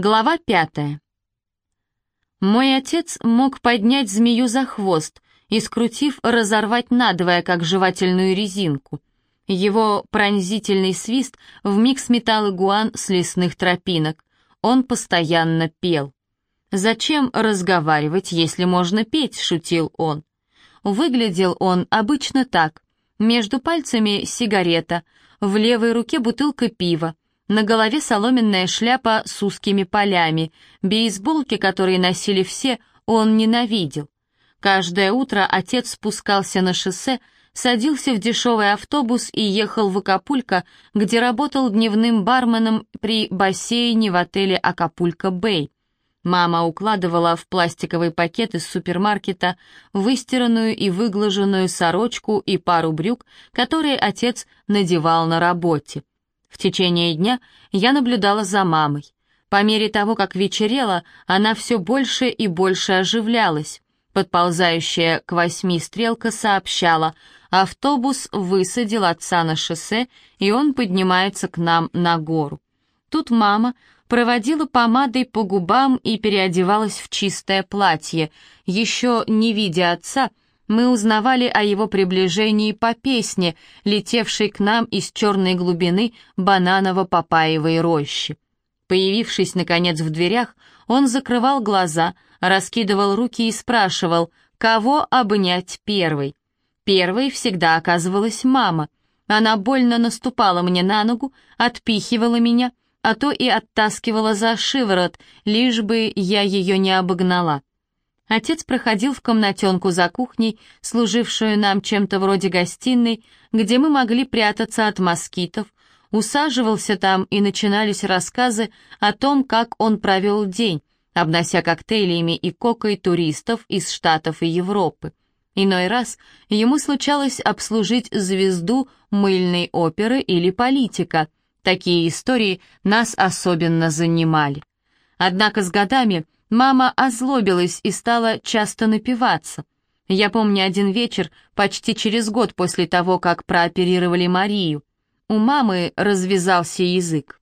Глава пятая. Мой отец мог поднять змею за хвост и, скрутив, разорвать надвое, как жевательную резинку. Его пронзительный свист вмиг сметал игуан с лесных тропинок. Он постоянно пел. «Зачем разговаривать, если можно петь?» — шутил он. Выглядел он обычно так. Между пальцами сигарета, в левой руке бутылка пива, на голове соломенная шляпа с узкими полями, бейсболки, которые носили все, он ненавидел. Каждое утро отец спускался на шоссе, садился в дешевый автобус и ехал в Акапулько, где работал дневным барменом при бассейне в отеле «Акапулько-Бэй». Мама укладывала в пластиковый пакет из супермаркета выстиранную и выглаженную сорочку и пару брюк, которые отец надевал на работе. В течение дня я наблюдала за мамой. По мере того, как вечерело, она все больше и больше оживлялась. Подползающая к восьми стрелка сообщала, автобус высадил отца на шоссе, и он поднимается к нам на гору. Тут мама проводила помадой по губам и переодевалась в чистое платье. Еще не видя отца, мы узнавали о его приближении по песне, летевшей к нам из черной глубины бананово-папаевой рощи. Появившись, наконец, в дверях, он закрывал глаза, раскидывал руки и спрашивал, кого обнять первой. Первой всегда оказывалась мама. Она больно наступала мне на ногу, отпихивала меня, а то и оттаскивала за шиворот, лишь бы я ее не обогнала. Отец проходил в комнатенку за кухней, служившую нам чем-то вроде гостиной, где мы могли прятаться от москитов, усаживался там и начинались рассказы о том, как он провел день, обнося коктейлями и кокой туристов из Штатов и Европы. Иной раз ему случалось обслужить звезду мыльной оперы или политика. Такие истории нас особенно занимали. Однако с годами Мама озлобилась и стала часто напиваться. Я помню один вечер, почти через год после того, как прооперировали Марию. У мамы развязался язык.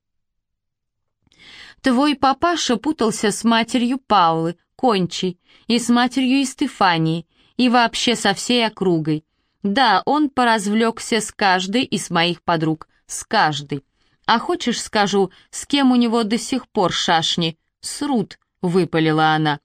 «Твой папаша путался с матерью Паулы, Кончей, и с матерью Стефании, и вообще со всей округой. Да, он поразвлекся с каждой из моих подруг, с каждой. А хочешь, скажу, с кем у него до сих пор шашни? С Рут, — выпалила она.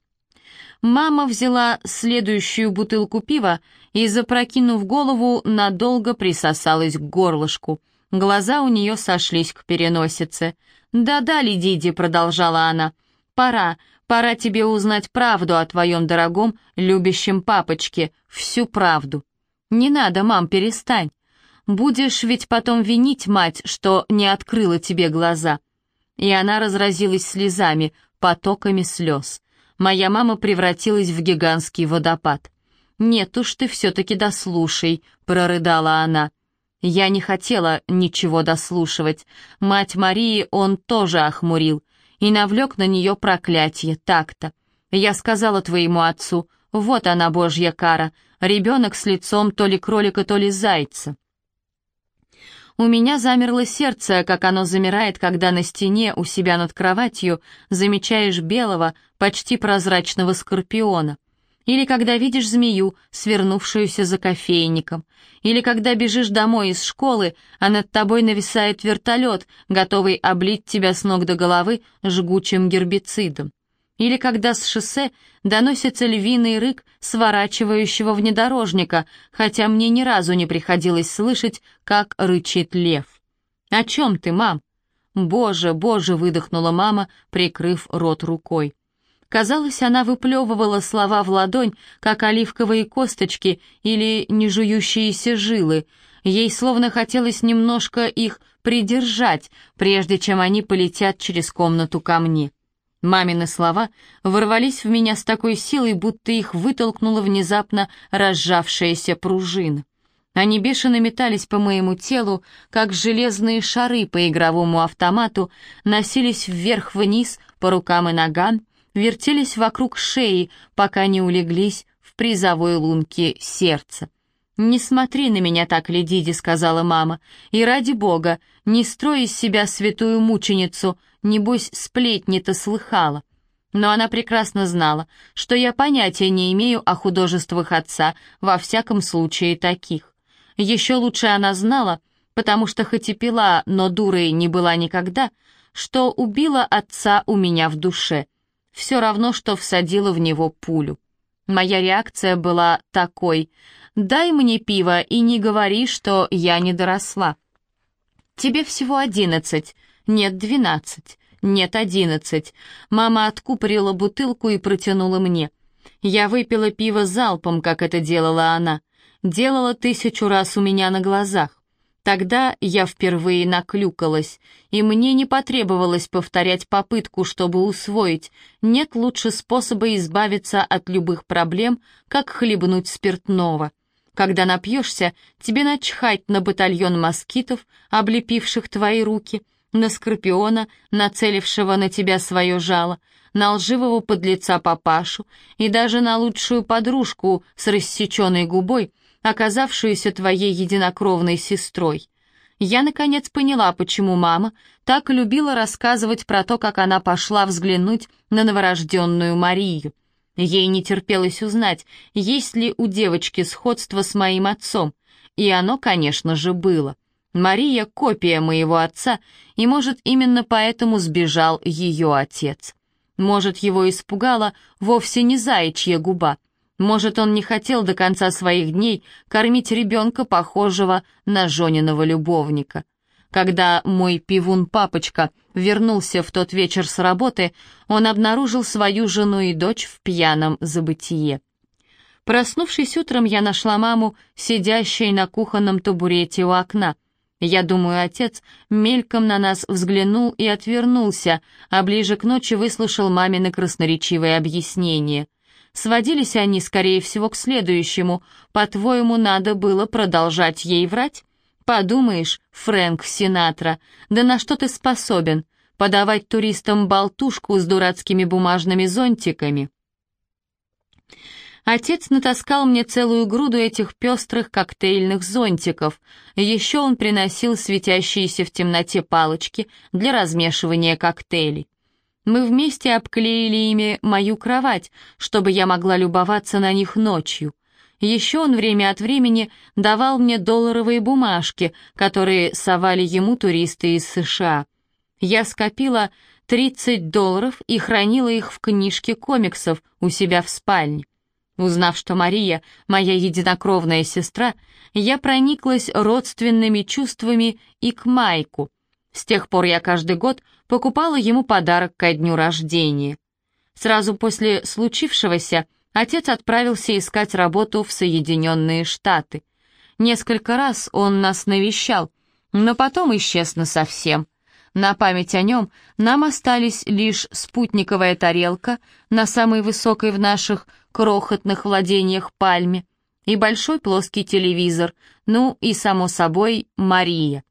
Мама взяла следующую бутылку пива и, запрокинув голову, надолго присосалась к горлышку. Глаза у нее сошлись к переносице. «Да-да, Лидиди», — продолжала она, — «пора, пора тебе узнать правду о твоем дорогом, любящем папочке, всю правду». «Не надо, мам, перестань. Будешь ведь потом винить мать, что не открыла тебе глаза». И она разразилась слезами, потоками слез. Моя мама превратилась в гигантский водопад. «Нет уж ты все-таки дослушай», — прорыдала она. Я не хотела ничего дослушивать. Мать Марии он тоже охмурил и навлек на нее проклятие так-то. Я сказала твоему отцу, вот она, божья кара, ребенок с лицом то ли кролика, то ли зайца. У меня замерло сердце, как оно замирает, когда на стене у себя над кроватью замечаешь белого, почти прозрачного скорпиона. Или когда видишь змею, свернувшуюся за кофейником. Или когда бежишь домой из школы, а над тобой нависает вертолет, готовый облить тебя с ног до головы жгучим гербицидом или когда с шоссе доносится львиный рык сворачивающего внедорожника, хотя мне ни разу не приходилось слышать, как рычит лев. «О чем ты, мам?» «Боже, боже!» — выдохнула мама, прикрыв рот рукой. Казалось, она выплевывала слова в ладонь, как оливковые косточки или нежующиеся жилы. Ей словно хотелось немножко их придержать, прежде чем они полетят через комнату ко мне. Мамины слова ворвались в меня с такой силой, будто их вытолкнула внезапно разжавшаяся пружина. Они бешено метались по моему телу, как железные шары по игровому автомату, носились вверх-вниз по рукам и ногам, вертелись вокруг шеи, пока не улеглись в призовой лунке сердца. «Не смотри на меня так, Ледиди», — сказала мама, — «и ради бога, не строй из себя святую мученицу, небось, сплетни-то слыхала. Но она прекрасно знала, что я понятия не имею о художествах отца, во всяком случае таких. Еще лучше она знала, потому что хоть и пила, но дурой не была никогда, что убила отца у меня в душе. Все равно, что всадила в него пулю. Моя реакция была такой «Дай мне пиво и не говори, что я не доросла». «Тебе всего одиннадцать, нет, двенадцать, нет, одиннадцать». Мама откупорила бутылку и протянула мне. Я выпила пиво залпом, как это делала она. Делала тысячу раз у меня на глазах. Тогда я впервые наклюкалась, и мне не потребовалось повторять попытку, чтобы усвоить. Нет лучше способа избавиться от любых проблем, как хлебнуть спиртного. Когда напьешься, тебе начхать на батальон москитов, облепивших твои руки, на скорпиона, нацелившего на тебя свое жало, на лживого подлеца папашу и даже на лучшую подружку с рассеченной губой — оказавшуюся твоей единокровной сестрой. Я, наконец, поняла, почему мама так любила рассказывать про то, как она пошла взглянуть на новорожденную Марию. Ей не терпелось узнать, есть ли у девочки сходство с моим отцом, и оно, конечно же, было. Мария — копия моего отца, и, может, именно поэтому сбежал ее отец. Может, его испугала вовсе не заячья губа, может, он не хотел до конца своих дней кормить ребенка, похожего на Жониного любовника. Когда мой пивун-папочка вернулся в тот вечер с работы, он обнаружил свою жену и дочь в пьяном забытие. Проснувшись утром, я нашла маму, сидящей на кухонном табурете у окна. Я думаю, отец мельком на нас взглянул и отвернулся, а ближе к ночи выслушал мамины красноречивое объяснение. Сводились они, скорее всего, к следующему. По-твоему, надо было продолжать ей врать? Подумаешь, Фрэнк Синатра, да на что ты способен? Подавать туристам болтушку с дурацкими бумажными зонтиками? Отец натаскал мне целую груду этих пестрых коктейльных зонтиков. Еще он приносил светящиеся в темноте палочки для размешивания коктейлей. Мы вместе обклеили ими мою кровать, чтобы я могла любоваться на них ночью. Еще он время от времени давал мне долларовые бумажки, которые совали ему туристы из США. Я скопила 30 долларов и хранила их в книжке комиксов у себя в спальне. Узнав, что Мария — моя единокровная сестра, я прониклась родственными чувствами и к Майку. С тех пор я каждый год покупала ему подарок ко дню рождения. Сразу после случившегося отец отправился искать работу в Соединенные Штаты. Несколько раз он нас навещал, но потом исчез насовсем. На память о нем нам остались лишь спутниковая тарелка на самой высокой в наших крохотных владениях пальме и большой плоский телевизор, ну и, само собой, Мария.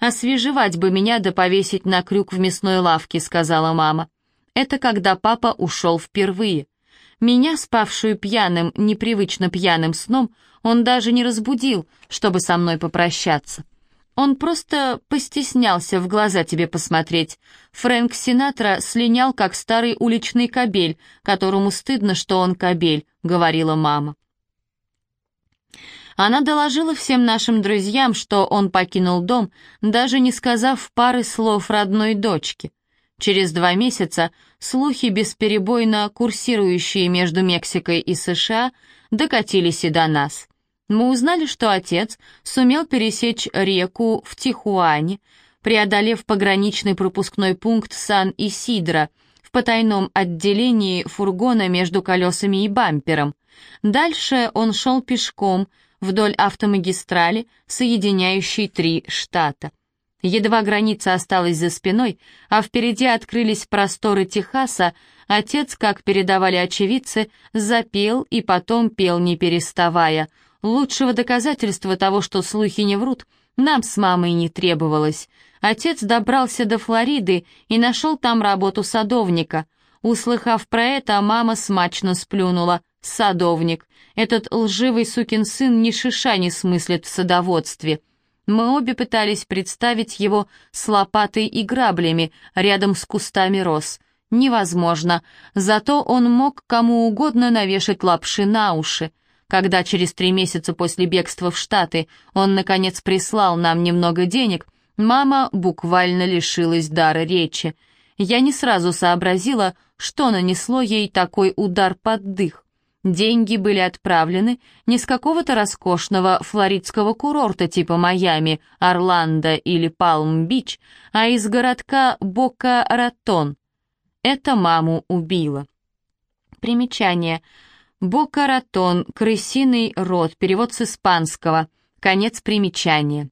«Освежевать бы меня да повесить на крюк в мясной лавке», — сказала мама. Это когда папа ушел впервые. Меня, спавшую пьяным, непривычно пьяным сном, он даже не разбудил, чтобы со мной попрощаться. Он просто постеснялся в глаза тебе посмотреть. Фрэнк Синатра слинял, как старый уличный кобель, которому стыдно, что он кобель, — говорила мама. Она доложила всем нашим друзьям, что он покинул дом, даже не сказав пары слов родной дочке. Через два месяца слухи, бесперебойно курсирующие между Мексикой и США, докатились и до нас. Мы узнали, что отец сумел пересечь реку в Тихуане, преодолев пограничный пропускной пункт Сан-Исидро в потайном отделении фургона между колесами и бампером. Дальше он шел пешком, вдоль автомагистрали, соединяющей три штата. Едва граница осталась за спиной, а впереди открылись просторы Техаса, отец, как передавали очевидцы, запел и потом пел не переставая. Лучшего доказательства того, что слухи не врут, нам с мамой не требовалось. Отец добрался до Флориды и нашел там работу садовника. Услыхав про это, мама смачно сплюнула. «Садовник. Этот лживый сукин сын ни шиша не смыслит в садоводстве». Мы обе пытались представить его с лопатой и граблями рядом с кустами роз. Невозможно, зато он мог кому угодно навешать лапши на уши. Когда через три месяца после бегства в Штаты он, наконец, прислал нам немного денег, мама буквально лишилась дара речи. Я не сразу сообразила, что нанесло ей такой удар под дых. Деньги были отправлены не с какого-то роскошного флоридского курорта типа Майами, Орландо или Палм-Бич, а из городка Бока-Ратон. Это маму убило. Примечание. Бока-Ратон, крысиный род, перевод с испанского. Конец примечания.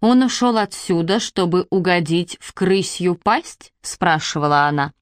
«Он ушел отсюда, чтобы угодить в крысью пасть?» — спрашивала она.